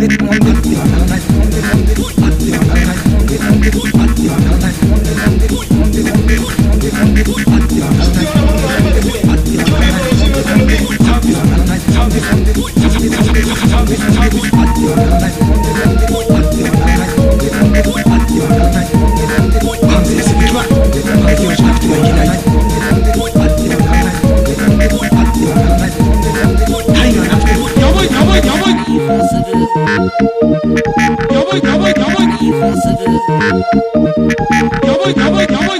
this one, this one, this one, Chào bơi! Chào bơi! Chào!